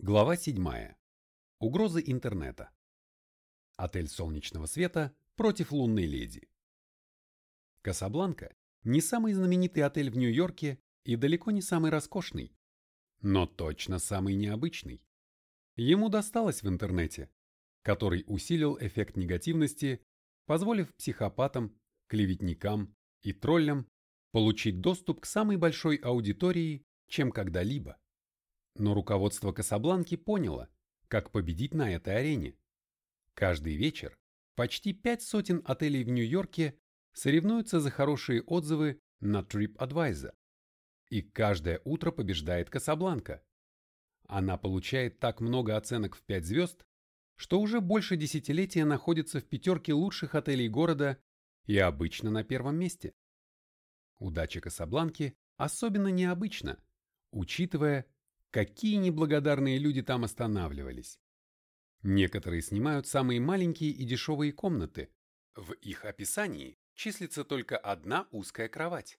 Глава 7. Угрозы интернета. Отель солнечного света против лунной леди. Касабланка не самый знаменитый отель в Нью-Йорке и далеко не самый роскошный, но точно самый необычный. Ему досталось в интернете, который усилил эффект негативности, позволив психопатам, клеветникам и троллям получить доступ к самой большой аудитории, чем когда-либо. Но руководство Касабланки поняло, как победить на этой арене. Каждый вечер почти пять сотен отелей в Нью-Йорке соревнуются за хорошие отзывы на TripAdvisor. И каждое утро побеждает Касабланка. Она получает так много оценок в 5 звезд, что уже больше десятилетия находится в пятерке лучших отелей города и обычно на первом месте. Удача Касабланки особенно необычна, учитывая, какие неблагодарные люди там останавливались. Некоторые снимают самые маленькие и дешевые комнаты. В их описании числится только одна узкая кровать.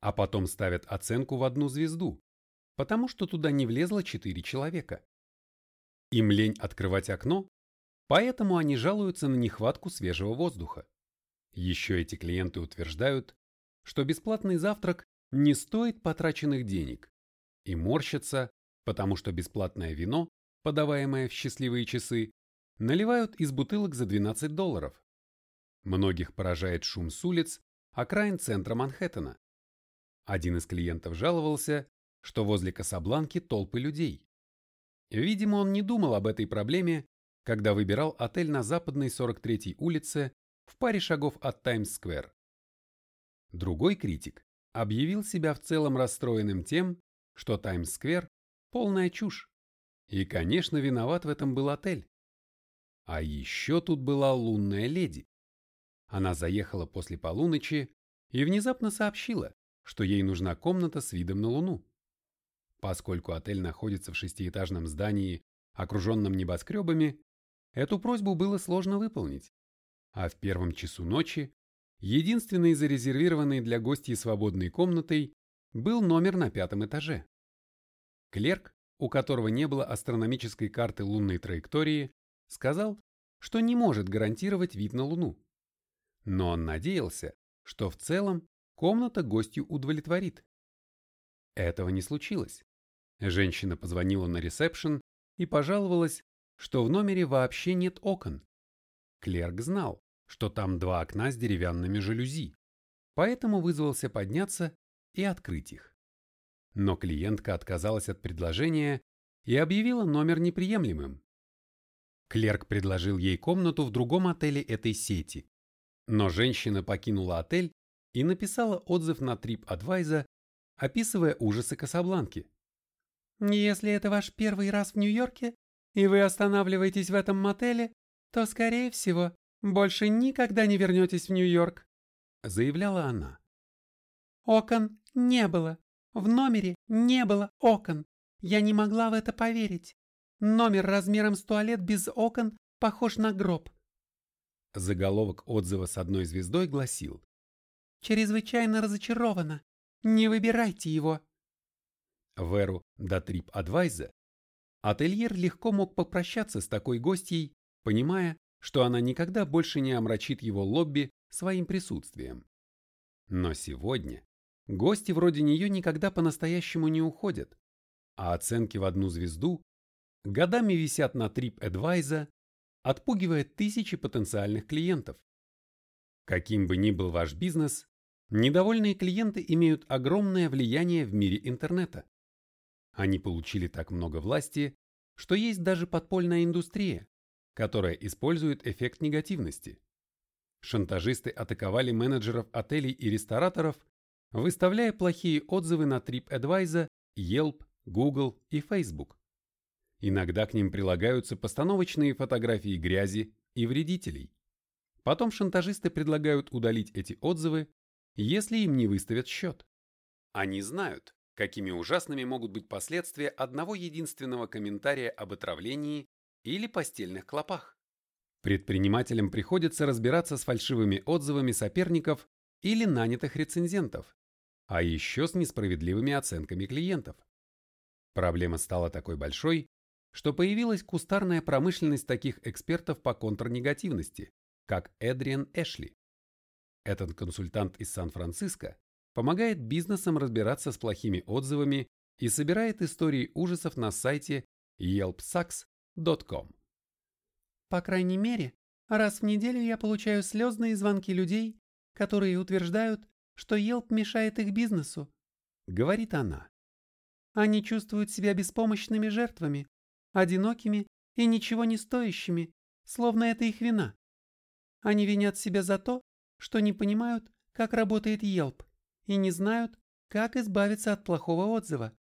А потом ставят оценку в одну звезду, потому что туда не влезло четыре человека. Им лень открывать окно, поэтому они жалуются на нехватку свежего воздуха. Еще эти клиенты утверждают, что бесплатный завтрак не стоит потраченных денег и морщатся, потому что бесплатное вино, подаваемое в счастливые часы, наливают из бутылок за 12 долларов. Многих поражает шум с улиц, окраин центра Манхэттена. Один из клиентов жаловался, что возле Касабланки толпы людей. Видимо, он не думал об этой проблеме, когда выбирал отель на западной 43-й улице в паре шагов от Таймс-сквер. Другой критик объявил себя в целом расстроенным тем, что Таймс-сквер Полная чушь. И, конечно, виноват в этом был отель. А еще тут была лунная леди. Она заехала после полуночи и внезапно сообщила, что ей нужна комната с видом на Луну. Поскольку отель находится в шестиэтажном здании, окруженном небоскребами, эту просьбу было сложно выполнить. А в первом часу ночи единственной зарезервированной для гостей свободной комнатой был номер на пятом этаже. Клерк, у которого не было астрономической карты лунной траектории, сказал, что не может гарантировать вид на Луну. Но он надеялся, что в целом комната гостю удовлетворит. Этого не случилось. Женщина позвонила на ресепшн и пожаловалась, что в номере вообще нет окон. Клерк знал, что там два окна с деревянными жалюзи, поэтому вызвался подняться и открыть их. Но клиентка отказалась от предложения и объявила номер неприемлемым. Клерк предложил ей комнату в другом отеле этой сети, но женщина покинула отель и написала отзыв на TripAdvisor, описывая ужасы Касабланки. «Если это ваш первый раз в Нью-Йорке, и вы останавливаетесь в этом мотеле, то, скорее всего, больше никогда не вернетесь в Нью-Йорк», заявляла она. Окон не было, в номере не было окон. Я не могла в это поверить. Номер размером с туалет без окон похож на гроб. Заголовок отзыва с одной звездой гласил «Чрезвычайно разочарована. Не выбирайте его». В эру до TripAdvisor ательер легко мог попрощаться с такой гостьей, понимая, что она никогда больше не омрачит его лобби своим присутствием. Но сегодня Гости вроде нее никогда по-настоящему не уходят, а оценки в одну звезду годами висят на TripAdvisor, отпугивая тысячи потенциальных клиентов. Каким бы ни был ваш бизнес, недовольные клиенты имеют огромное влияние в мире интернета. Они получили так много власти, что есть даже подпольная индустрия, которая использует эффект негативности. Шантажисты атаковали менеджеров отелей и рестораторов выставляя плохие отзывы на TripAdvisor, Yelp, Google и Facebook. Иногда к ним прилагаются постановочные фотографии грязи и вредителей. Потом шантажисты предлагают удалить эти отзывы, если им не выставят счет. Они знают, какими ужасными могут быть последствия одного единственного комментария об отравлении или постельных клопах. Предпринимателям приходится разбираться с фальшивыми отзывами соперников или нанятых рецензентов, а еще с несправедливыми оценками клиентов. Проблема стала такой большой, что появилась кустарная промышленность таких экспертов по контрнегативности, как Эдриан Эшли. Этот консультант из Сан-Франциско помогает бизнесам разбираться с плохими отзывами и собирает истории ужасов на сайте yelpsucks.com. По крайней мере, раз в неделю я получаю слезные звонки людей, которые утверждают, что Yelp мешает их бизнесу, говорит она. Они чувствуют себя беспомощными жертвами, одинокими и ничего не стоящими, словно это их вина. Они винят себя за то, что не понимают, как работает Yelp, и не знают, как избавиться от плохого отзыва.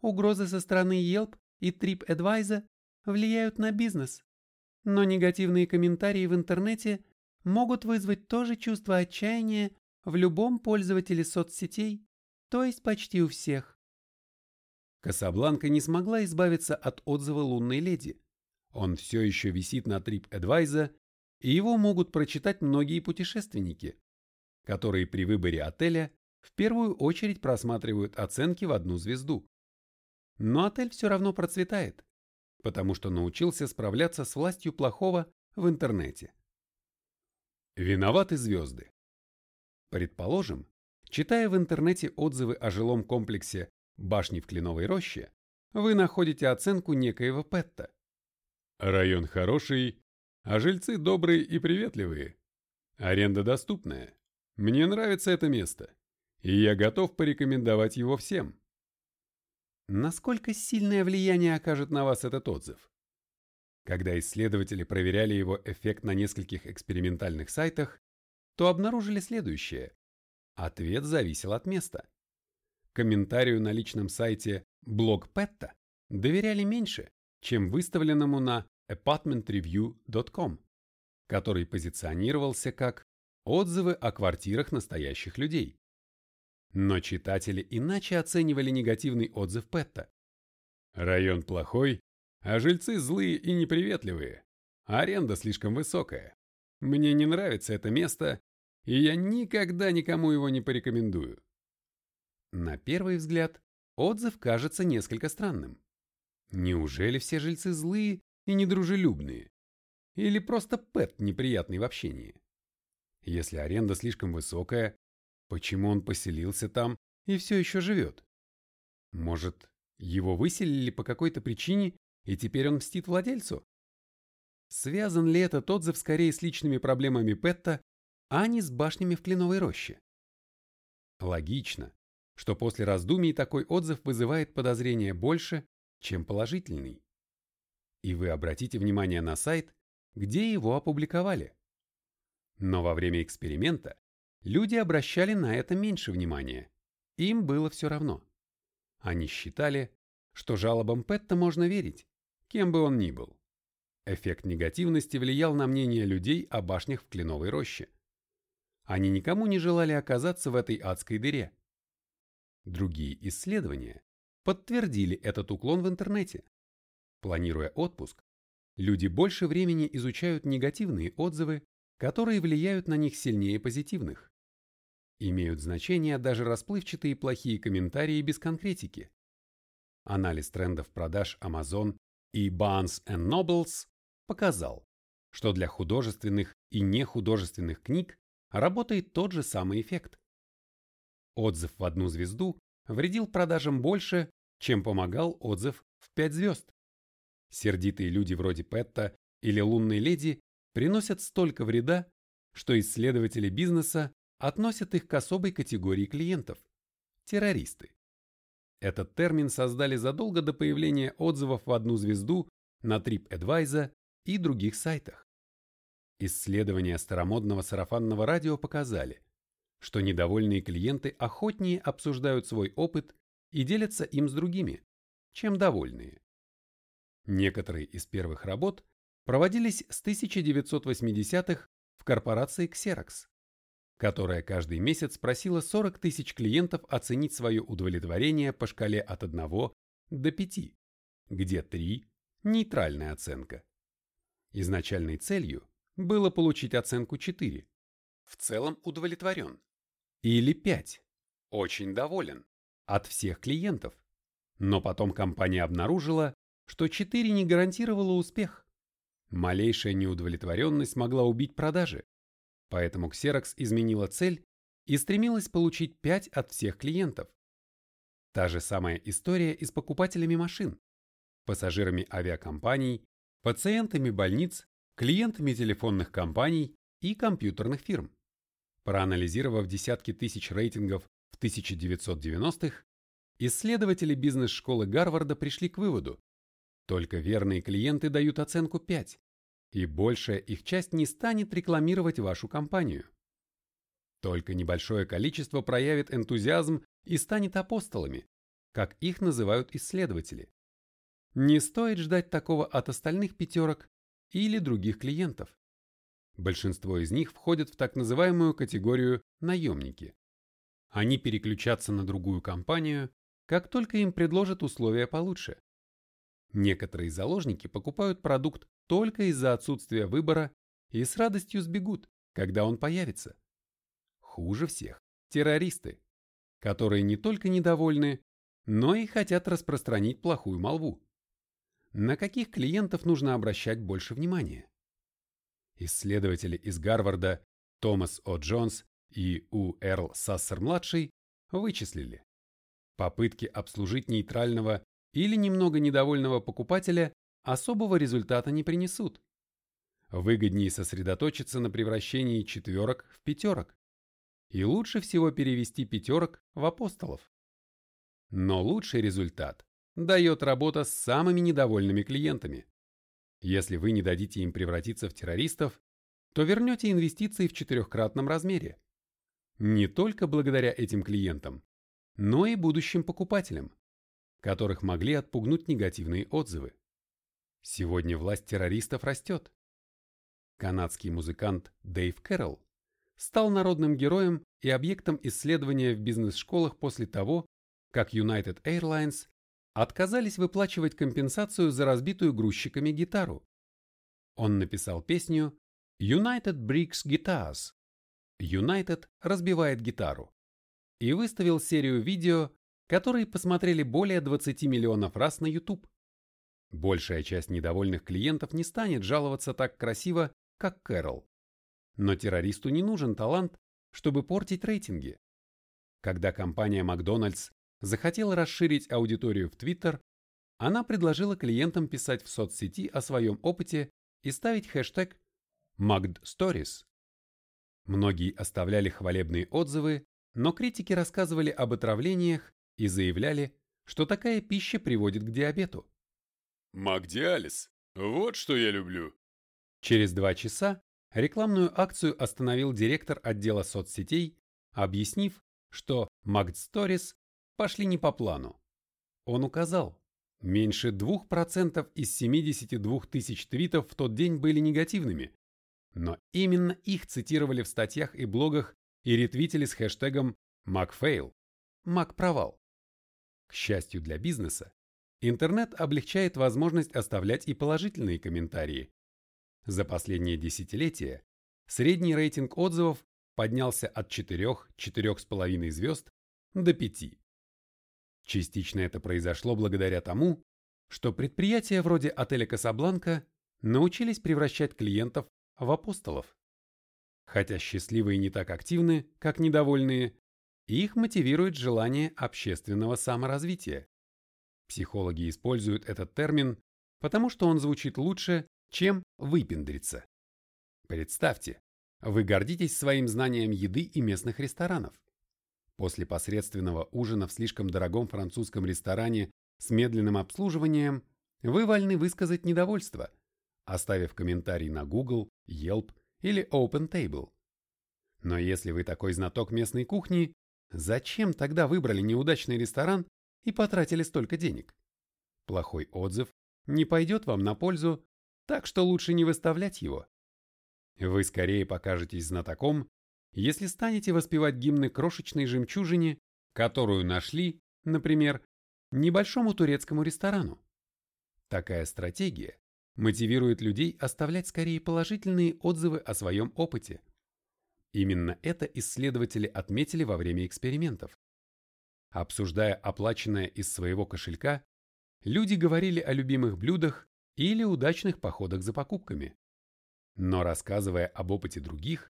Угрозы со стороны Yelp и TripAdvisor влияют на бизнес, но негативные комментарии в интернете могут вызвать то же чувство отчаяния в любом пользователе соцсетей, то есть почти у всех. Касабланка не смогла избавиться от отзыва лунной леди. Он все еще висит на TripAdvisor, и его могут прочитать многие путешественники, которые при выборе отеля в первую очередь просматривают оценки в одну звезду. Но отель все равно процветает, потому что научился справляться с властью плохого в интернете. Виноваты звезды. Предположим, читая в интернете отзывы о жилом комплексе «Башни в Кленовой роще», вы находите оценку некоего Петта. Район хороший, а жильцы добрые и приветливые. Аренда доступная. Мне нравится это место, и я готов порекомендовать его всем. Насколько сильное влияние окажет на вас этот отзыв? Когда исследователи проверяли его эффект на нескольких экспериментальных сайтах, то обнаружили следующее. Ответ зависел от места. Комментарию на личном сайте блог Петта доверяли меньше, чем выставленному на apartmentreview.com, который позиционировался как отзывы о квартирах настоящих людей. Но читатели иначе оценивали негативный отзыв Петта. Район плохой, а жильцы злые и неприветливые. Аренда слишком высокая. Мне не нравится это место, и я никогда никому его не порекомендую. На первый взгляд, отзыв кажется несколько странным. Неужели все жильцы злые и недружелюбные? Или просто Пэт неприятный в общении? Если аренда слишком высокая, Почему он поселился там и все еще живет? Может, его выселили по какой-то причине, и теперь он мстит владельцу? Связан ли этот отзыв скорее с личными проблемами Петта, а не с башнями в кленовой роще? Логично, что после раздумий такой отзыв вызывает подозрение больше, чем положительный. И вы обратите внимание на сайт, где его опубликовали. Но во время эксперимента Люди обращали на это меньше внимания. Им было все равно. Они считали, что жалобам Петта можно верить, кем бы он ни был. Эффект негативности влиял на мнение людей о башнях в Кленовой роще. Они никому не желали оказаться в этой адской дыре. Другие исследования подтвердили этот уклон в интернете. Планируя отпуск, люди больше времени изучают негативные отзывы которые влияют на них сильнее позитивных. Имеют значение даже расплывчатые плохие комментарии без конкретики. Анализ трендов продаж Amazon и Barnes Nobles показал, что для художественных и нехудожественных книг работает тот же самый эффект. Отзыв в одну звезду вредил продажам больше, чем помогал отзыв в 5 звезд. Сердитые люди вроде Петта или лунной леди приносят столько вреда, что исследователи бизнеса относят их к особой категории клиентов – террористы. Этот термин создали задолго до появления отзывов в одну звезду на TripAdvisor и других сайтах. Исследования старомодного сарафанного радио показали, что недовольные клиенты охотнее обсуждают свой опыт и делятся им с другими, чем довольные. Некоторые из первых работ проводились с 1980-х в корпорации Xerox, которая каждый месяц просила 40 тысяч клиентов оценить свое удовлетворение по шкале от 1 до 5, где 3 – нейтральная оценка. Изначальной целью было получить оценку 4, в целом удовлетворен, или 5, очень доволен, от всех клиентов. Но потом компания обнаружила, что 4 не гарантировало успех. Малейшая неудовлетворенность могла убить продажи, поэтому Xerox изменила цель и стремилась получить 5 от всех клиентов. Та же самая история и с покупателями машин, пассажирами авиакомпаний, пациентами больниц, клиентами телефонных компаний и компьютерных фирм. Проанализировав десятки тысяч рейтингов в 1990-х, исследователи бизнес-школы Гарварда пришли к выводу, только верные клиенты дают оценку 5, и большая их часть не станет рекламировать вашу компанию. Только небольшое количество проявит энтузиазм и станет апостолами, как их называют исследователи. Не стоит ждать такого от остальных пятерок или других клиентов. Большинство из них входят в так называемую категорию наемники. Они переключатся на другую компанию, как только им предложат условия получше. Некоторые заложники покупают продукт только из-за отсутствия выбора и с радостью сбегут, когда он появится. Хуже всех – террористы, которые не только недовольны, но и хотят распространить плохую молву. На каких клиентов нужно обращать больше внимания? Исследователи из Гарварда Томас О. Джонс и У. Эрл Сассер-младший вычислили. Попытки обслужить нейтрального или немного недовольного покупателя особого результата не принесут. Выгоднее сосредоточиться на превращении четверок в пятерок. И лучше всего перевести пятерок в апостолов. Но лучший результат дает работа с самыми недовольными клиентами. Если вы не дадите им превратиться в террористов, то вернете инвестиции в четырехкратном размере. Не только благодаря этим клиентам, но и будущим покупателям которых могли отпугнуть негативные отзывы. Сегодня власть террористов растет. Канадский музыкант Дэйв Кэрролл стал народным героем и объектом исследования в бизнес-школах после того, как United Airlines отказались выплачивать компенсацию за разбитую грузчиками гитару. Он написал песню United Breaks Guitars United разбивает гитару и выставил серию видео которые посмотрели более 20 миллионов раз на YouTube. Большая часть недовольных клиентов не станет жаловаться так красиво, как Кэрол. Но террористу не нужен талант, чтобы портить рейтинги. Когда компания Макдональдс захотела расширить аудиторию в Twitter, она предложила клиентам писать в соцсети о своем опыте и ставить хэштег McDStories. Многие оставляли хвалебные отзывы, но критики рассказывали об отравлениях и заявляли, что такая пища приводит к диабету. Макдиалис, вот что я люблю. Через два часа рекламную акцию остановил директор отдела соцсетей, объяснив, что McStories пошли не по плану. Он указал, меньше 2% из 72 тысяч твитов в тот день были негативными, но именно их цитировали в статьях и блогах и ретвитили с хэштегом MacFail – MacPровал. К счастью для бизнеса, интернет облегчает возможность оставлять и положительные комментарии. За последние десятилетия средний рейтинг отзывов поднялся от 4-4,5 звезд до 5. Частично это произошло благодаря тому, что предприятия вроде отеля Касабланка научились превращать клиентов в апостолов. Хотя счастливые не так активны, как недовольные, их мотивирует желание общественного саморазвития. Психологи используют этот термин, потому что он звучит лучше, чем выпендриться. Представьте, вы гордитесь своим знанием еды и местных ресторанов. После посредственного ужина в слишком дорогом французском ресторане с медленным обслуживанием вы вольны высказать недовольство, оставив комментарий на Google, Yelp или OpenTable. Но если вы такой знаток местной кухни, Зачем тогда выбрали неудачный ресторан и потратили столько денег? Плохой отзыв не пойдет вам на пользу, так что лучше не выставлять его. Вы скорее покажетесь знатоком, если станете воспевать гимны крошечной жемчужине, которую нашли, например, небольшому турецкому ресторану. Такая стратегия мотивирует людей оставлять скорее положительные отзывы о своем опыте, Именно это исследователи отметили во время экспериментов. Обсуждая оплаченное из своего кошелька, люди говорили о любимых блюдах или удачных походах за покупками. Но рассказывая об опыте других,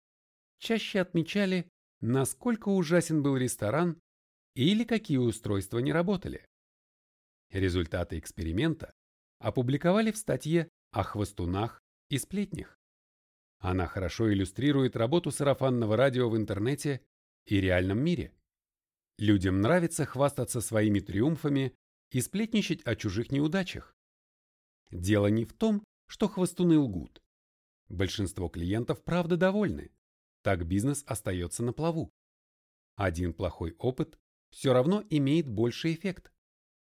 чаще отмечали, насколько ужасен был ресторан или какие устройства не работали. Результаты эксперимента опубликовали в статье о хвостунах и сплетнях. Она хорошо иллюстрирует работу сарафанного радио в интернете и реальном мире. Людям нравится хвастаться своими триумфами и сплетничать о чужих неудачах. Дело не в том, что хвостуны лгут. Большинство клиентов правда довольны. Так бизнес остается на плаву. Один плохой опыт все равно имеет больший эффект.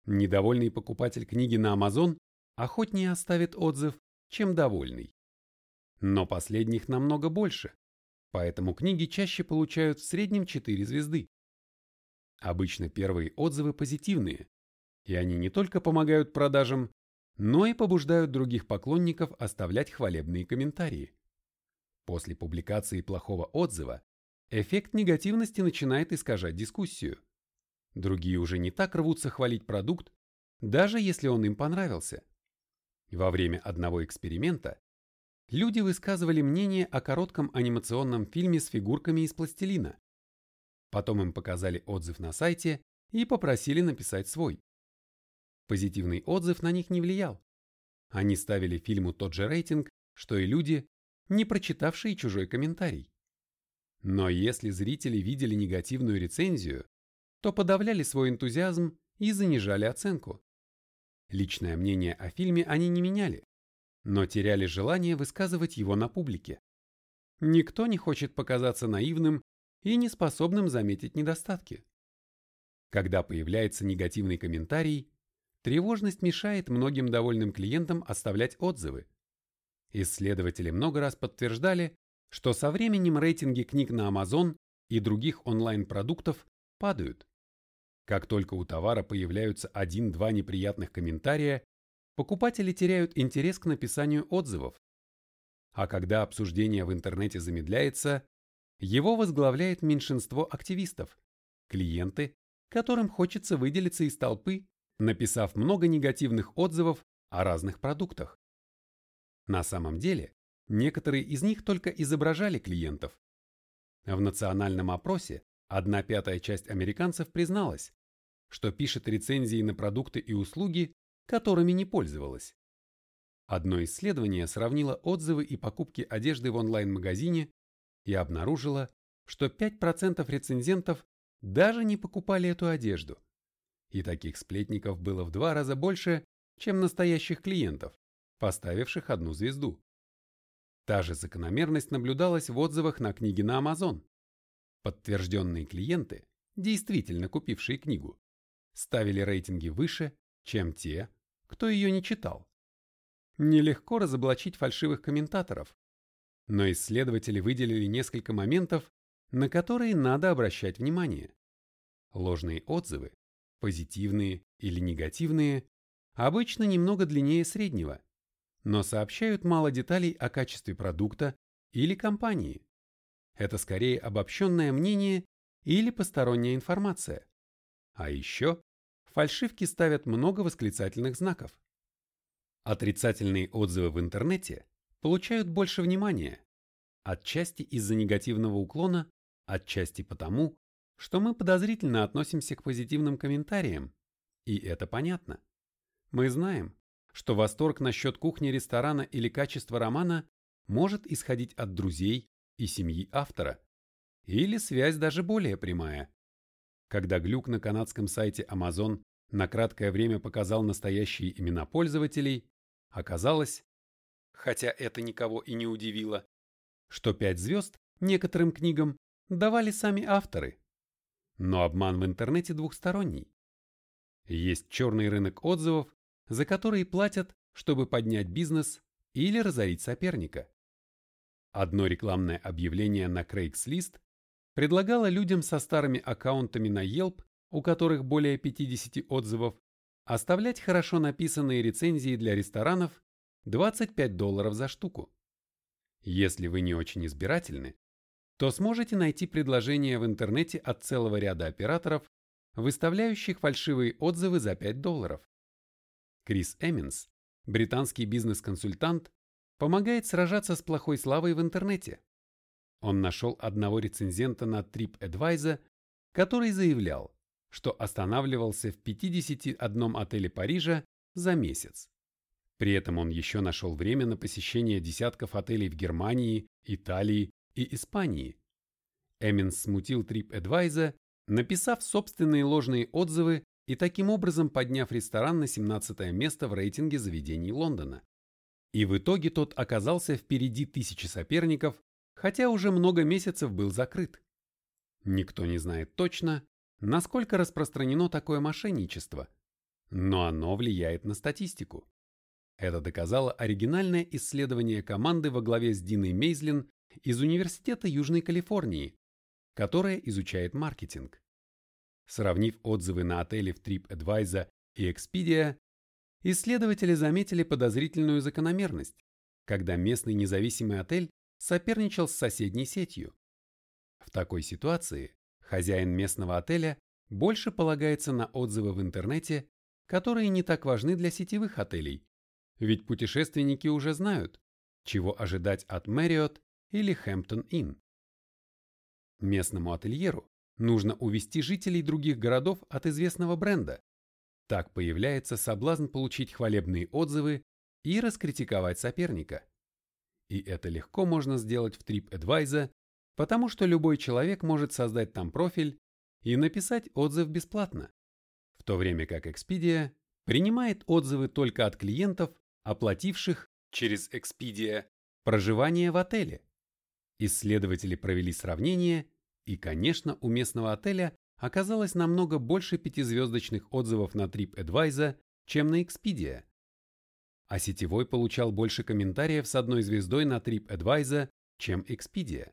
Недовольный покупатель книги на Amazon охотнее оставит отзыв, чем довольный. Но последних намного больше, поэтому книги чаще получают в среднем 4 звезды. Обычно первые отзывы позитивные, и они не только помогают продажам, но и побуждают других поклонников оставлять хвалебные комментарии. После публикации плохого отзыва эффект негативности начинает искажать дискуссию. Другие уже не так рвутся хвалить продукт, даже если он им понравился. Во время одного эксперимента люди высказывали мнение о коротком анимационном фильме с фигурками из пластилина. Потом им показали отзыв на сайте и попросили написать свой. Позитивный отзыв на них не влиял. Они ставили фильму тот же рейтинг, что и люди, не прочитавшие чужой комментарий. Но если зрители видели негативную рецензию, то подавляли свой энтузиазм и занижали оценку. Личное мнение о фильме они не меняли, но теряли желание высказывать его на публике. Никто не хочет показаться наивным и неспособным заметить недостатки. Когда появляется негативный комментарий, тревожность мешает многим довольным клиентам оставлять отзывы. Исследователи много раз подтверждали, что со временем рейтинги книг на Amazon и других онлайн-продуктов падают. Как только у товара появляются один-два неприятных комментария, покупатели теряют интерес к написанию отзывов. А когда обсуждение в интернете замедляется, его возглавляет меньшинство активистов, клиенты, которым хочется выделиться из толпы, написав много негативных отзывов о разных продуктах. На самом деле, некоторые из них только изображали клиентов. В национальном опросе одна пятая часть американцев призналась, что пишет рецензии на продукты и услуги, которыми не пользовалась. Одно исследование сравнило отзывы и покупки одежды в онлайн-магазине и обнаружила, что 5% рецензентов даже не покупали эту одежду. И таких сплетников было в два раза больше, чем настоящих клиентов, поставивших одну звезду. Та же закономерность наблюдалась в отзывах на книги на Amazon. Подтвержденные клиенты, действительно купившие книгу, ставили рейтинги выше, чем те, кто ее не читал. Нелегко разоблачить фальшивых комментаторов, но исследователи выделили несколько моментов, на которые надо обращать внимание. Ложные отзывы, позитивные или негативные, обычно немного длиннее среднего, но сообщают мало деталей о качестве продукта или компании. Это скорее обобщенное мнение или посторонняя информация. А еще фальшивки ставят много восклицательных знаков. Отрицательные отзывы в интернете получают больше внимания, отчасти из-за негативного уклона, отчасти потому, что мы подозрительно относимся к позитивным комментариям, и это понятно. Мы знаем, что восторг насчет кухни ресторана или качества романа может исходить от друзей и семьи автора, или связь даже более прямая. Когда глюк на канадском сайте Amazon на краткое время показал настоящие имена пользователей, оказалось, хотя это никого и не удивило, что пять звезд некоторым книгам давали сами авторы. Но обман в интернете двухсторонний. Есть черный рынок отзывов, за которые платят, чтобы поднять бизнес или разорить соперника. Одно рекламное объявление на Craigslist предлагало людям со старыми аккаунтами на Yelp у которых более 50 отзывов, оставлять хорошо написанные рецензии для ресторанов 25 долларов за штуку. Если вы не очень избирательны, то сможете найти предложения в интернете от целого ряда операторов, выставляющих фальшивые отзывы за 5 долларов. Крис Эмминс, британский бизнес-консультант, помогает сражаться с плохой славой в интернете. Он нашел одного рецензента на TripAdvisor, который заявлял, что останавливался в 51 отеле Парижа за месяц. При этом он еще нашел время на посещение десятков отелей в Германии, Италии и Испании. Эминс смутил TripAdvisor, написав собственные ложные отзывы и таким образом подняв ресторан на 17 место в рейтинге заведений Лондона. И в итоге тот оказался впереди тысячи соперников, хотя уже много месяцев был закрыт. Никто не знает точно, насколько распространено такое мошенничество, но оно влияет на статистику. Это доказало оригинальное исследование команды во главе с Диной Мейзлин из Университета Южной Калифорнии, которая изучает маркетинг. Сравнив отзывы на отели в TripAdvisor и Expedia, исследователи заметили подозрительную закономерность, когда местный независимый отель соперничал с соседней сетью. В такой ситуации хозяин местного отеля больше полагается на отзывы в интернете, которые не так важны для сетевых отелей, ведь путешественники уже знают, чего ожидать от Marriott или Hampton Inn. Местному ательеру нужно увести жителей других городов от известного бренда. Так появляется соблазн получить хвалебные отзывы и раскритиковать соперника. И это легко можно сделать в TripAdvisor, потому что любой человек может создать там профиль и написать отзыв бесплатно, в то время как Expedia принимает отзывы только от клиентов, оплативших через Expedia проживание в отеле. Исследователи провели сравнение, и, конечно, у местного отеля оказалось намного больше пятизвездочных отзывов на TripAdvisor, чем на Expedia а сетевой получал больше комментариев с одной звездой на TripAdvisor, чем Expedia.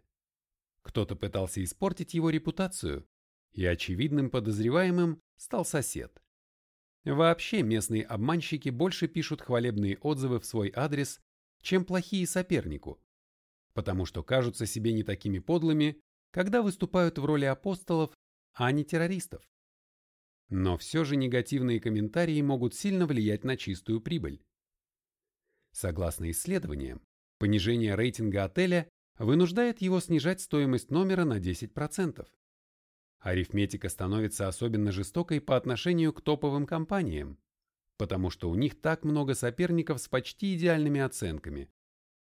Кто-то пытался испортить его репутацию, и очевидным подозреваемым стал сосед. Вообще местные обманщики больше пишут хвалебные отзывы в свой адрес, чем плохие сопернику, потому что кажутся себе не такими подлыми, когда выступают в роли апостолов, а не террористов. Но все же негативные комментарии могут сильно влиять на чистую прибыль. Согласно исследованиям, понижение рейтинга отеля вынуждает его снижать стоимость номера на 10%. Арифметика становится особенно жестокой по отношению к топовым компаниям, потому что у них так много соперников с почти идеальными оценками,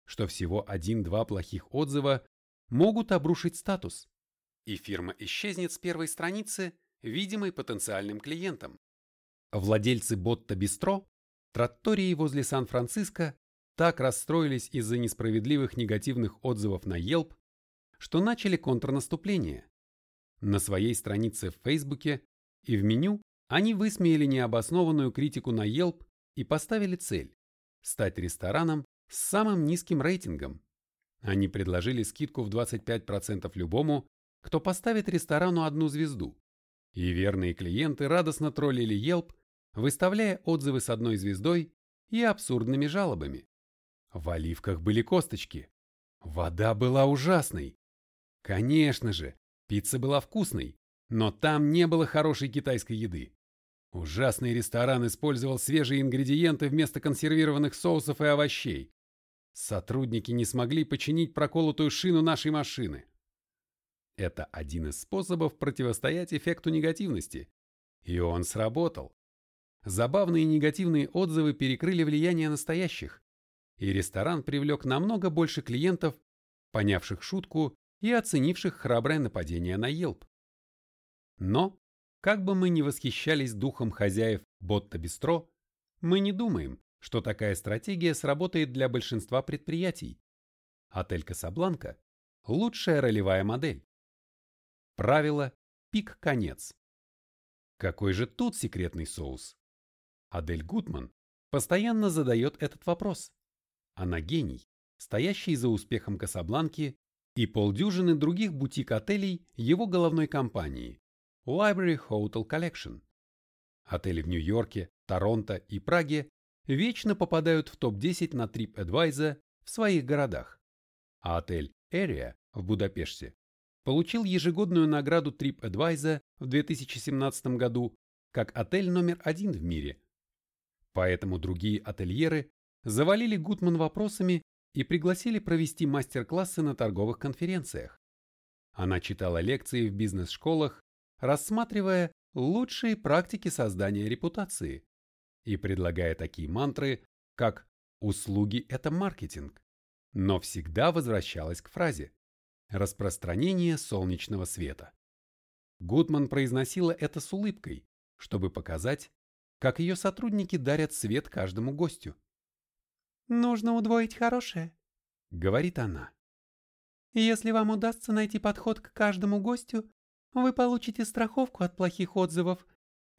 что всего один-два плохих отзыва могут обрушить статус, и фирма исчезнет с первой страницы, видимой потенциальным клиентом. Владельцы Ботта Бистро Траттории возле Сан-Франциско так расстроились из-за несправедливых негативных отзывов на Yelp, что начали контрнаступление. На своей странице в Фейсбуке и в меню они высмеяли необоснованную критику на Yelp и поставили цель – стать рестораном с самым низким рейтингом. Они предложили скидку в 25% любому, кто поставит ресторану одну звезду. И верные клиенты радостно троллили Yelp выставляя отзывы с одной звездой и абсурдными жалобами. В оливках были косточки. Вода была ужасной. Конечно же, пицца была вкусной, но там не было хорошей китайской еды. Ужасный ресторан использовал свежие ингредиенты вместо консервированных соусов и овощей. Сотрудники не смогли починить проколотую шину нашей машины. Это один из способов противостоять эффекту негативности. И он сработал. Забавные негативные отзывы перекрыли влияние настоящих, и ресторан привлек намного больше клиентов, понявших шутку и оценивших храброе нападение на Yelp. Но, как бы мы ни восхищались духом хозяев Ботта Бистро, мы не думаем, что такая стратегия сработает для большинства предприятий. Отель Касабланка – лучшая ролевая модель. Правило пик-конец. Какой же тут секретный соус? Адель Гудман постоянно задает этот вопрос. Она гений, стоящий за успехом Касабланки и полдюжины других бутик-отелей его головной компании Library Hotel Collection. Отели в Нью-Йорке, Торонто и Праге вечно попадают в топ-10 на TripAdvisor в своих городах, а отель Area в Будапеште получил ежегодную награду TripAdvisor в 2017 году как отель номер один в мире. Поэтому другие ательеры завалили Гутман вопросами и пригласили провести мастер-классы на торговых конференциях. Она читала лекции в бизнес-школах, рассматривая лучшие практики создания репутации и предлагая такие мантры, как «услуги – это маркетинг», но всегда возвращалась к фразе «распространение солнечного света». Гудман произносила это с улыбкой, чтобы показать, как ее сотрудники дарят свет каждому гостю. «Нужно удвоить хорошее», — говорит она. «Если вам удастся найти подход к каждому гостю, вы получите страховку от плохих отзывов,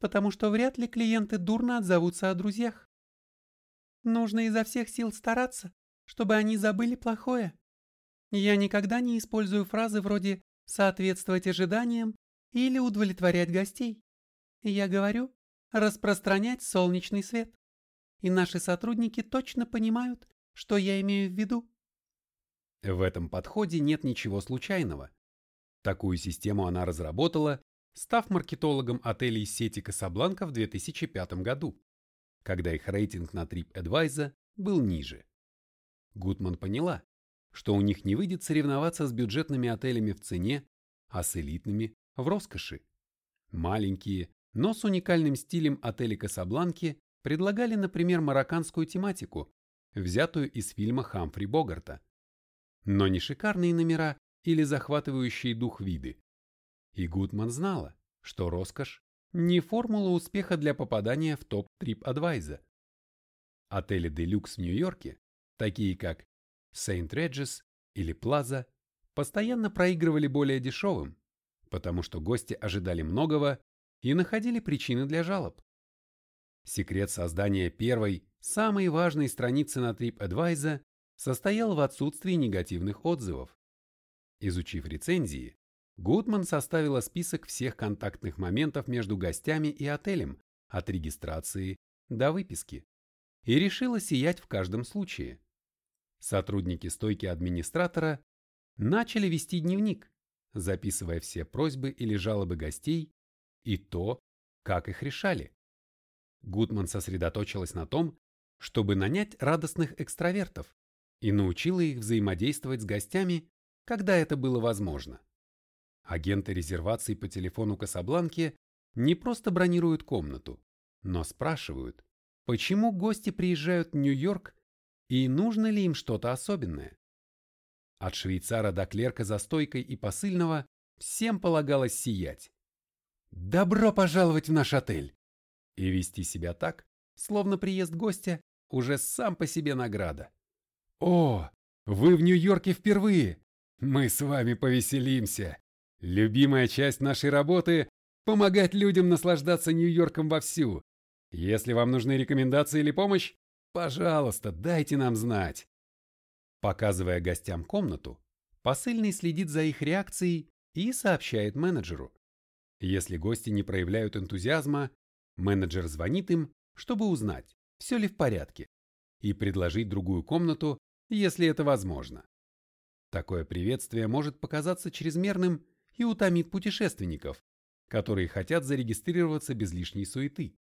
потому что вряд ли клиенты дурно отзовутся о друзьях. Нужно изо всех сил стараться, чтобы они забыли плохое. Я никогда не использую фразы вроде «соответствовать ожиданиям» или «удовлетворять гостей». Я говорю «распространять солнечный свет». И наши сотрудники точно понимают, что я имею в виду. В этом подходе нет ничего случайного. Такую систему она разработала, став маркетологом отелей сети Касабланка в 2005 году, когда их рейтинг на TripAdvisor был ниже. Гутман поняла, что у них не выйдет соревноваться с бюджетными отелями в цене, а с элитными в роскоши. Маленькие, но с уникальным стилем отели Касабланки предлагали, например, марокканскую тематику, взятую из фильма Хамфри Богарта. Но не шикарные номера или захватывающие дух виды. И Гудман знала, что роскошь не формула успеха для попадания в топ TripAdvisor. Отели Deluxe в Нью-Йорке, такие как Saint Regis или Plaza, постоянно проигрывали более дешевым, потому что гости ожидали многого и находили причины для жалоб. Секрет создания первой, самой важной страницы на TripAdvisor состоял в отсутствии негативных отзывов. Изучив рецензии, Гудман составила список всех контактных моментов между гостями и отелем, от регистрации до выписки, и решила сиять в каждом случае. Сотрудники стойки администратора начали вести дневник, записывая все просьбы или жалобы гостей и то, как их решали. Гудман сосредоточилась на том, чтобы нанять радостных экстравертов и научила их взаимодействовать с гостями когда это было возможно. Агенты резерваций по телефону Касабланки не просто бронируют комнату, но спрашивают, почему гости приезжают в Нью-Йорк и нужно ли им что-то особенное. От швейцара до клерка за стойкой и посыльного всем полагалось сиять. «Добро пожаловать в наш отель!» и вести себя так, словно приезд гостя уже сам по себе награда. «О, вы в Нью-Йорке впервые! Мы с вами повеселимся. Любимая часть нашей работы – помогать людям наслаждаться Нью-Йорком вовсю. Если вам нужны рекомендации или помощь, пожалуйста, дайте нам знать. Показывая гостям комнату, посыльный следит за их реакцией и сообщает менеджеру. Если гости не проявляют энтузиазма, менеджер звонит им, чтобы узнать, все ли в порядке, и предложить другую комнату, если это возможно. Такое приветствие может показаться чрезмерным и утомит путешественников, которые хотят зарегистрироваться без лишней суеты.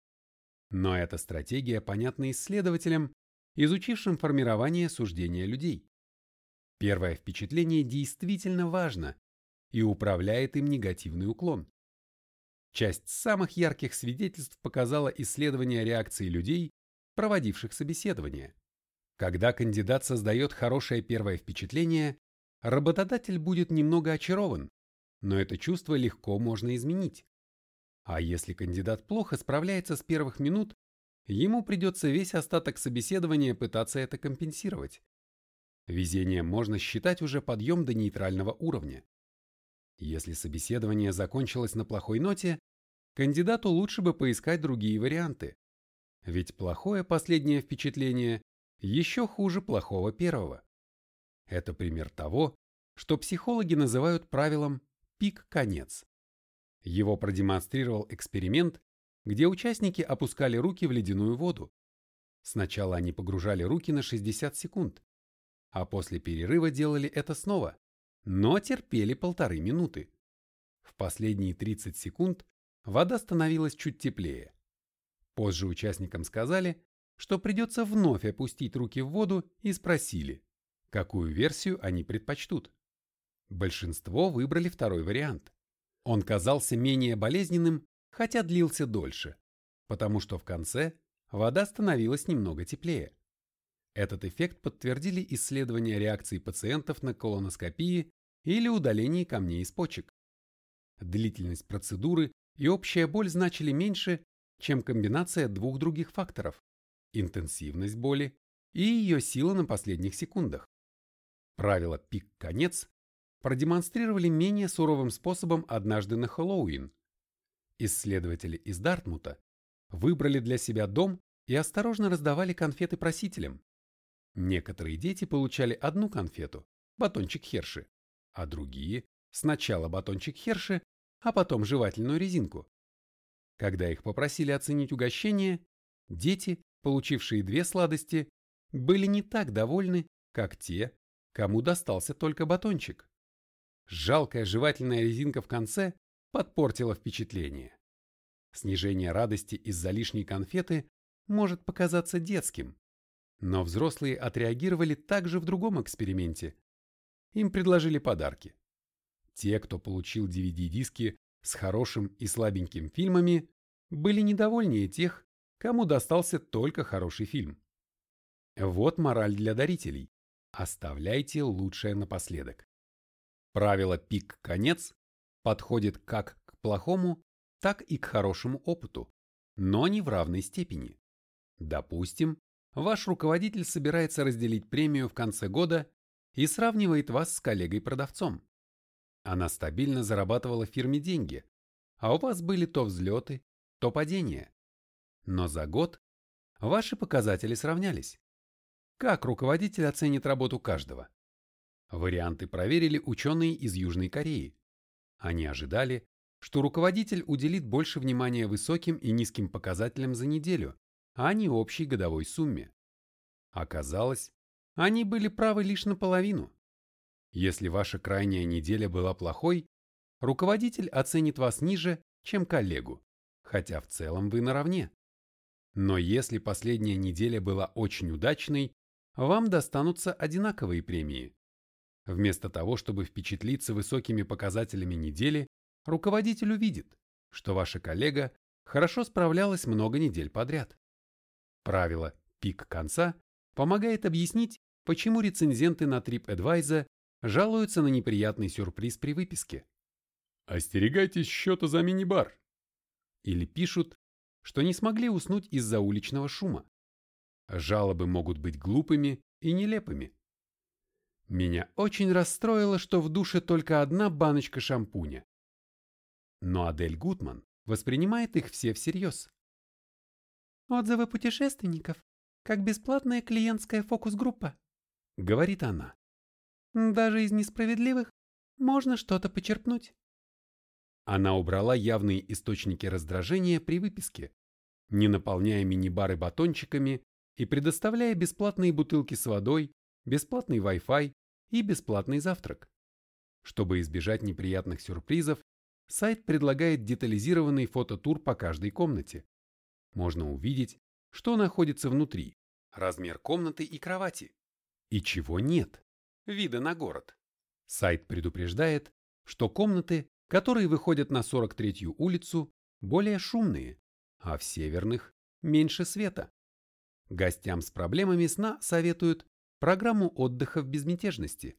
Но эта стратегия понятна исследователям, изучившим формирование суждения людей. Первое впечатление действительно важно и управляет им негативный уклон. Часть самых ярких свидетельств показала исследование реакции людей, проводивших собеседование. Когда кандидат создает хорошее первое впечатление, работодатель будет немного очарован, но это чувство легко можно изменить. А если кандидат плохо справляется с первых минут, ему придется весь остаток собеседования пытаться это компенсировать. Везением можно считать уже подъем до нейтрального уровня. Если собеседование закончилось на плохой ноте, кандидату лучше бы поискать другие варианты. Ведь плохое последнее впечатление еще хуже плохого первого. Это пример того, что психологи называют правилом «пик-конец». Его продемонстрировал эксперимент, где участники опускали руки в ледяную воду. Сначала они погружали руки на 60 секунд, а после перерыва делали это снова, но терпели полторы минуты. В последние 30 секунд вода становилась чуть теплее. Позже участникам сказали, что придется вновь опустить руки в воду и спросили, какую версию они предпочтут. Большинство выбрали второй вариант. Он казался менее болезненным, хотя длился дольше, потому что в конце вода становилась немного теплее. Этот эффект подтвердили исследования реакции пациентов на колоноскопии или удалении камней из почек. Длительность процедуры и общая боль значили меньше, чем комбинация двух других факторов – интенсивность боли и ее сила на последних секундах. Правило «пик-конец» продемонстрировали менее суровым способом однажды на Хэллоуин. Исследователи из Дартмута выбрали для себя дом и осторожно раздавали конфеты просителям. Некоторые дети получали одну конфету, батончик Херши, а другие – сначала батончик Херши, а потом жевательную резинку. Когда их попросили оценить угощение, дети, получившие две сладости, были не так довольны, как те, кому достался только батончик. Жалкая жевательная резинка в конце подпортила впечатление. Снижение радости из-за лишней конфеты может показаться детским, но взрослые отреагировали также в другом эксперименте. Им предложили подарки. Те, кто получил DVD-диски с хорошим и слабеньким фильмами, были недовольнее тех, кому достался только хороший фильм. Вот мораль для дарителей. Оставляйте лучшее напоследок. Правило пик-конец подходит как к плохому, так и к хорошему опыту, но не в равной степени. Допустим, ваш руководитель собирается разделить премию в конце года и сравнивает вас с коллегой-продавцом. Она стабильно зарабатывала в фирме деньги, а у вас были то взлеты, то падения. Но за год ваши показатели сравнялись. Как руководитель оценит работу каждого? Варианты проверили ученые из Южной Кореи. Они ожидали, что руководитель уделит больше внимания высоким и низким показателям за неделю, а не общей годовой сумме. Оказалось, они были правы лишь наполовину. Если ваша крайняя неделя была плохой, руководитель оценит вас ниже, чем коллегу, хотя в целом вы наравне. Но если последняя неделя была очень удачной, вам достанутся одинаковые премии. Вместо того, чтобы впечатлиться высокими показателями недели, руководитель увидит, что ваша коллега хорошо справлялась много недель подряд. Правило «пик конца» помогает объяснить, почему рецензенты на TripAdvisor жалуются на неприятный сюрприз при выписке. Остерегайтесь счета за мини-бар. Или пишут, что не смогли уснуть из-за уличного шума. Жалобы могут быть глупыми и нелепыми. Меня очень расстроило, что в душе только одна баночка шампуня. Но Адель Гутман воспринимает их все всерьез. «Отзывы путешественников, как бесплатная клиентская фокус-группа», — говорит она. «Даже из несправедливых можно что-то почерпнуть». Она убрала явные источники раздражения при выписке, не наполняя мини-бары батончиками и предоставляя бесплатные бутылки с водой бесплатный Wi-Fi и бесплатный завтрак. Чтобы избежать неприятных сюрпризов, сайт предлагает детализированный фототур по каждой комнате. Можно увидеть, что находится внутри, размер комнаты и кровати. И чего нет. Вида на город. Сайт предупреждает, что комнаты, которые выходят на 43-ю улицу, более шумные, а в северных меньше света. Гостям с проблемами сна советуют программу отдыха в безмятежности,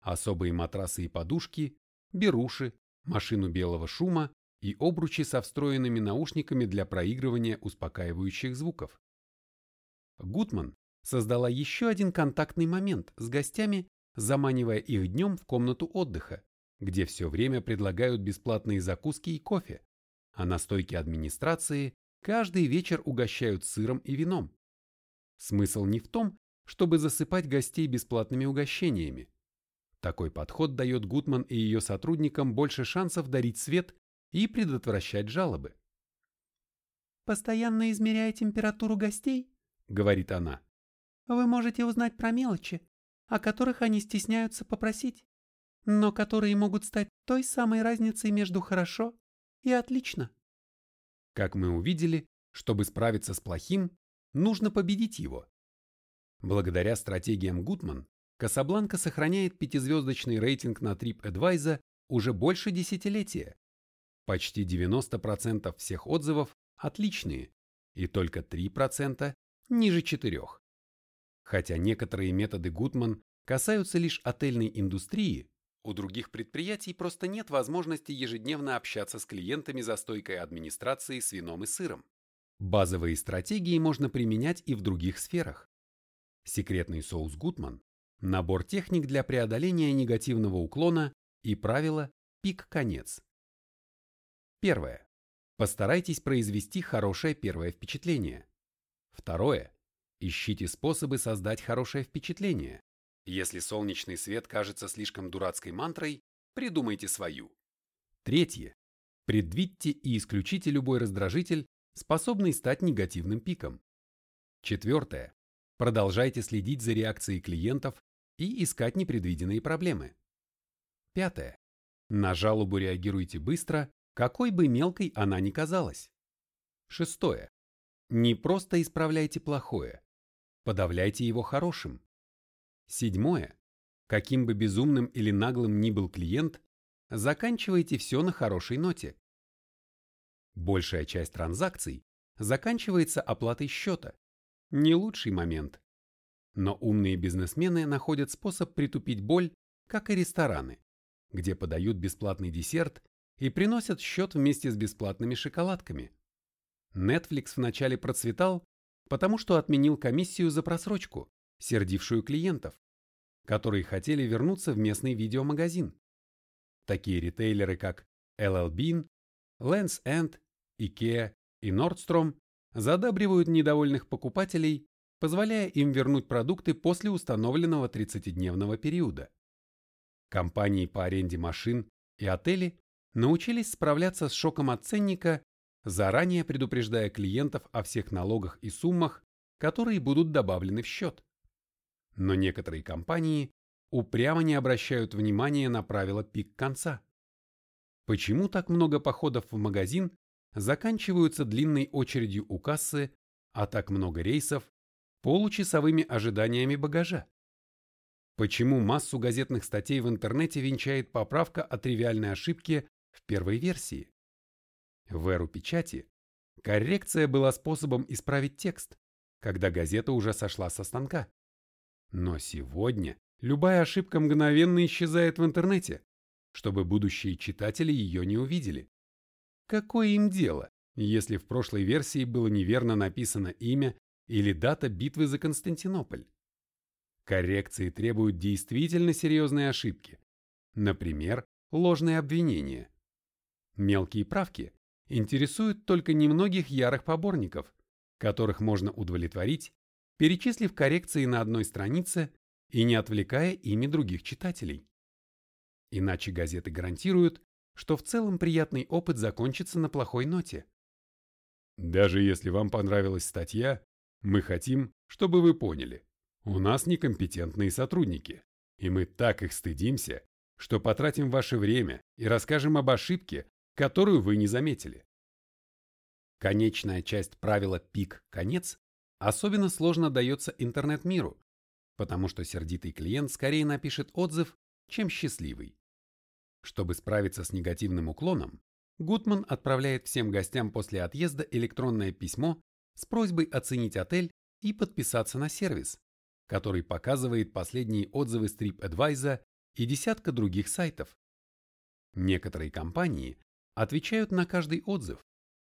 особые матрасы и подушки, беруши, машину белого шума и обручи со встроенными наушниками для проигрывания успокаивающих звуков. Гутман создала еще один контактный момент с гостями, заманивая их днем в комнату отдыха, где все время предлагают бесплатные закуски и кофе, а на стойке администрации каждый вечер угощают сыром и вином. Смысл не в том, чтобы засыпать гостей бесплатными угощениями. Такой подход дает Гутман и ее сотрудникам больше шансов дарить свет и предотвращать жалобы. «Постоянно измеряя температуру гостей», — говорит она, — «вы можете узнать про мелочи, о которых они стесняются попросить, но которые могут стать той самой разницей между хорошо и отлично». Как мы увидели, чтобы справиться с плохим, нужно победить его. Благодаря стратегиям Гутман, Касабланка сохраняет пятизвездочный рейтинг на TripAdvisor уже больше десятилетия. Почти 90% всех отзывов отличные, и только 3% ниже 4. Хотя некоторые методы Гутман касаются лишь отельной индустрии, у других предприятий просто нет возможности ежедневно общаться с клиентами за стойкой администрации с вином и сыром. Базовые стратегии можно применять и в других сферах. Секретный соус Гутман – набор техник для преодоления негативного уклона и правила пик-конец. Первое. Постарайтесь произвести хорошее первое впечатление. Второе. Ищите способы создать хорошее впечатление. Если солнечный свет кажется слишком дурацкой мантрой, придумайте свою. Третье. Предвидьте и исключите любой раздражитель, способный стать негативным пиком. Четвертое. Продолжайте следить за реакцией клиентов и искать непредвиденные проблемы. Пятое. На жалобу реагируйте быстро, какой бы мелкой она ни казалась. Шестое. Не просто исправляйте плохое, подавляйте его хорошим. Седьмое. Каким бы безумным или наглым ни был клиент, заканчивайте все на хорошей ноте. Большая часть транзакций заканчивается оплатой счета. Не лучший момент. Но умные бизнесмены находят способ притупить боль, как и рестораны, где подают бесплатный десерт и приносят счет вместе с бесплатными шоколадками. Netflix вначале процветал, потому что отменил комиссию за просрочку, сердившую клиентов, которые хотели вернуться в местный видеомагазин. Такие ритейлеры, как LL Bean, Lands End, IKEA и Nordstrom задабривают недовольных покупателей, позволяя им вернуть продукты после установленного 30-дневного периода. Компании по аренде машин и отели научились справляться с шоком от ценника, заранее предупреждая клиентов о всех налогах и суммах, которые будут добавлены в счет. Но некоторые компании упрямо не обращают внимания на правила пик конца. Почему так много походов в магазин заканчиваются длинной очередью у кассы, а так много рейсов получасовыми ожиданиями багажа? Почему массу газетных статей в интернете венчает поправка о тривиальной ошибке в первой версии? В эру печати коррекция была способом исправить текст, когда газета уже сошла со станка. Но сегодня любая ошибка мгновенно исчезает в интернете, чтобы будущие читатели ее не увидели. Какое им дело, если в прошлой версии было неверно написано имя или дата битвы за Константинополь? Коррекции требуют действительно серьезные ошибки, например, ложные обвинения. Мелкие правки интересуют только немногих ярых поборников, которых можно удовлетворить перечислив коррекции на одной странице и не отвлекая ими других читателей. Иначе газеты гарантируют, что в целом приятный опыт закончится на плохой ноте. Даже если вам понравилась статья, мы хотим, чтобы вы поняли, у нас некомпетентные сотрудники, и мы так их стыдимся, что потратим ваше время и расскажем об ошибке, которую вы не заметили. Конечная часть правила пик-конец Особенно сложно дается интернет-миру, потому что сердитый клиент скорее напишет отзыв, чем счастливый. Чтобы справиться с негативным уклоном, Гутман отправляет всем гостям после отъезда электронное письмо с просьбой оценить отель и подписаться на сервис, который показывает последние отзывы TripAdvisor и десятка других сайтов. Некоторые компании отвечают на каждый отзыв,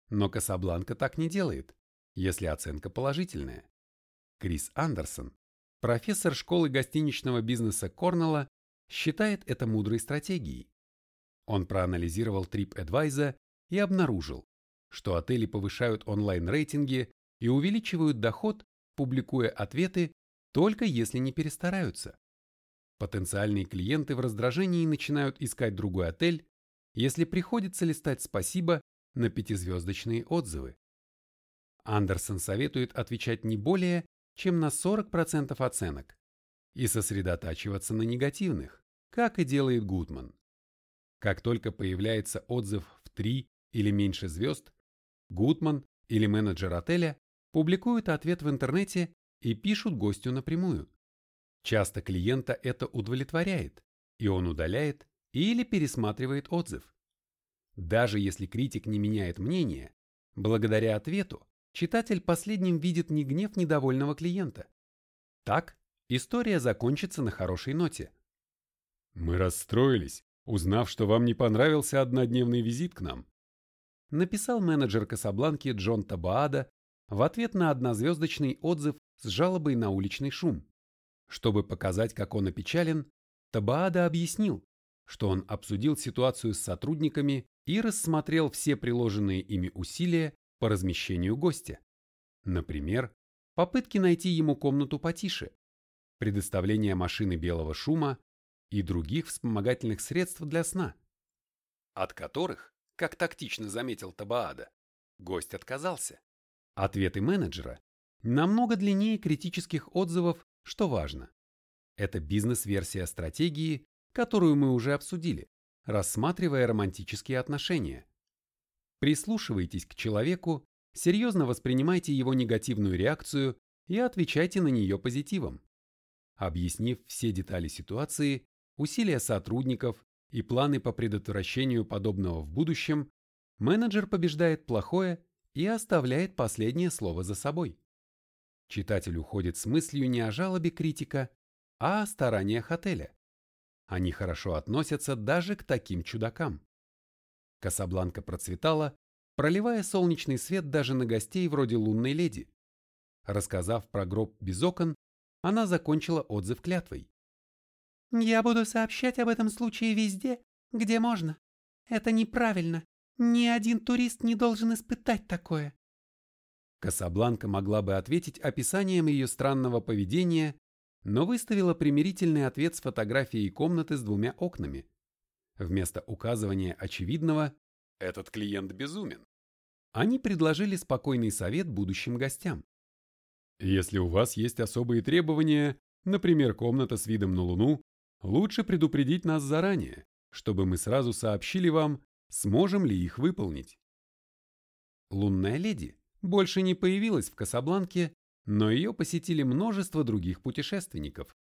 но Касабланка так не делает если оценка положительная. Крис Андерсон, профессор школы гостиничного бизнеса Корнелла, считает это мудрой стратегией. Он проанализировал TripAdvisor и обнаружил, что отели повышают онлайн-рейтинги и увеличивают доход, публикуя ответы только если не перестараются. Потенциальные клиенты в раздражении начинают искать другой отель, если приходится листать спасибо на пятизвездочные отзывы. Андерсон советует отвечать не более, чем на 40% оценок и сосредотачиваться на негативных, как и делает Гудман. Как только появляется отзыв в 3 или меньше звезд, Гудман или менеджер отеля публикуют ответ в интернете и пишут гостю напрямую. Часто клиента это удовлетворяет, и он удаляет или пересматривает отзыв. Даже если критик не меняет мнение, благодаря ответу читатель последним видит не гнев недовольного клиента. Так, история закончится на хорошей ноте. Мы расстроились, узнав, что вам не понравился однодневный визит к нам. Написал менеджер Касабланки Джон Табаада в ответ на однозвездочный отзыв с жалобой на уличный шум. Чтобы показать, как он опечален, Табаада объяснил, что он обсудил ситуацию с сотрудниками и рассмотрел все приложенные ими усилия по размещению гостя. Например, попытки найти ему комнату потише, предоставление машины белого шума и других вспомогательных средств для сна, от которых, как тактично заметил Табаада, гость отказался. Ответы менеджера намного длиннее критических отзывов, что важно. Это бизнес-версия стратегии, которую мы уже обсудили, рассматривая романтические отношения. Прислушивайтесь к человеку, серьезно воспринимайте его негативную реакцию и отвечайте на нее позитивом. Объяснив все детали ситуации, усилия сотрудников и планы по предотвращению подобного в будущем, менеджер побеждает плохое и оставляет последнее слово за собой. Читатель уходит с мыслью не о жалобе критика, а о стараниях отеля. Они хорошо относятся даже к таким чудакам. Касабланка процветала, проливая солнечный свет даже на гостей вроде лунной леди. Рассказав про гроб без окон, она закончила отзыв клятвой. «Я буду сообщать об этом случае везде, где можно. Это неправильно. Ни один турист не должен испытать такое». Касабланка могла бы ответить описанием ее странного поведения но выставила примирительный ответ с фотографией комнаты с двумя окнами. Вместо указывания очевидного «этот клиент безумен», они предложили спокойный совет будущим гостям. Если у вас есть особые требования, например, комната с видом на Луну, лучше предупредить нас заранее, чтобы мы сразу сообщили вам, сможем ли их выполнить. Лунная леди больше не появилась в Касабланке но ее посетили множество других путешественников.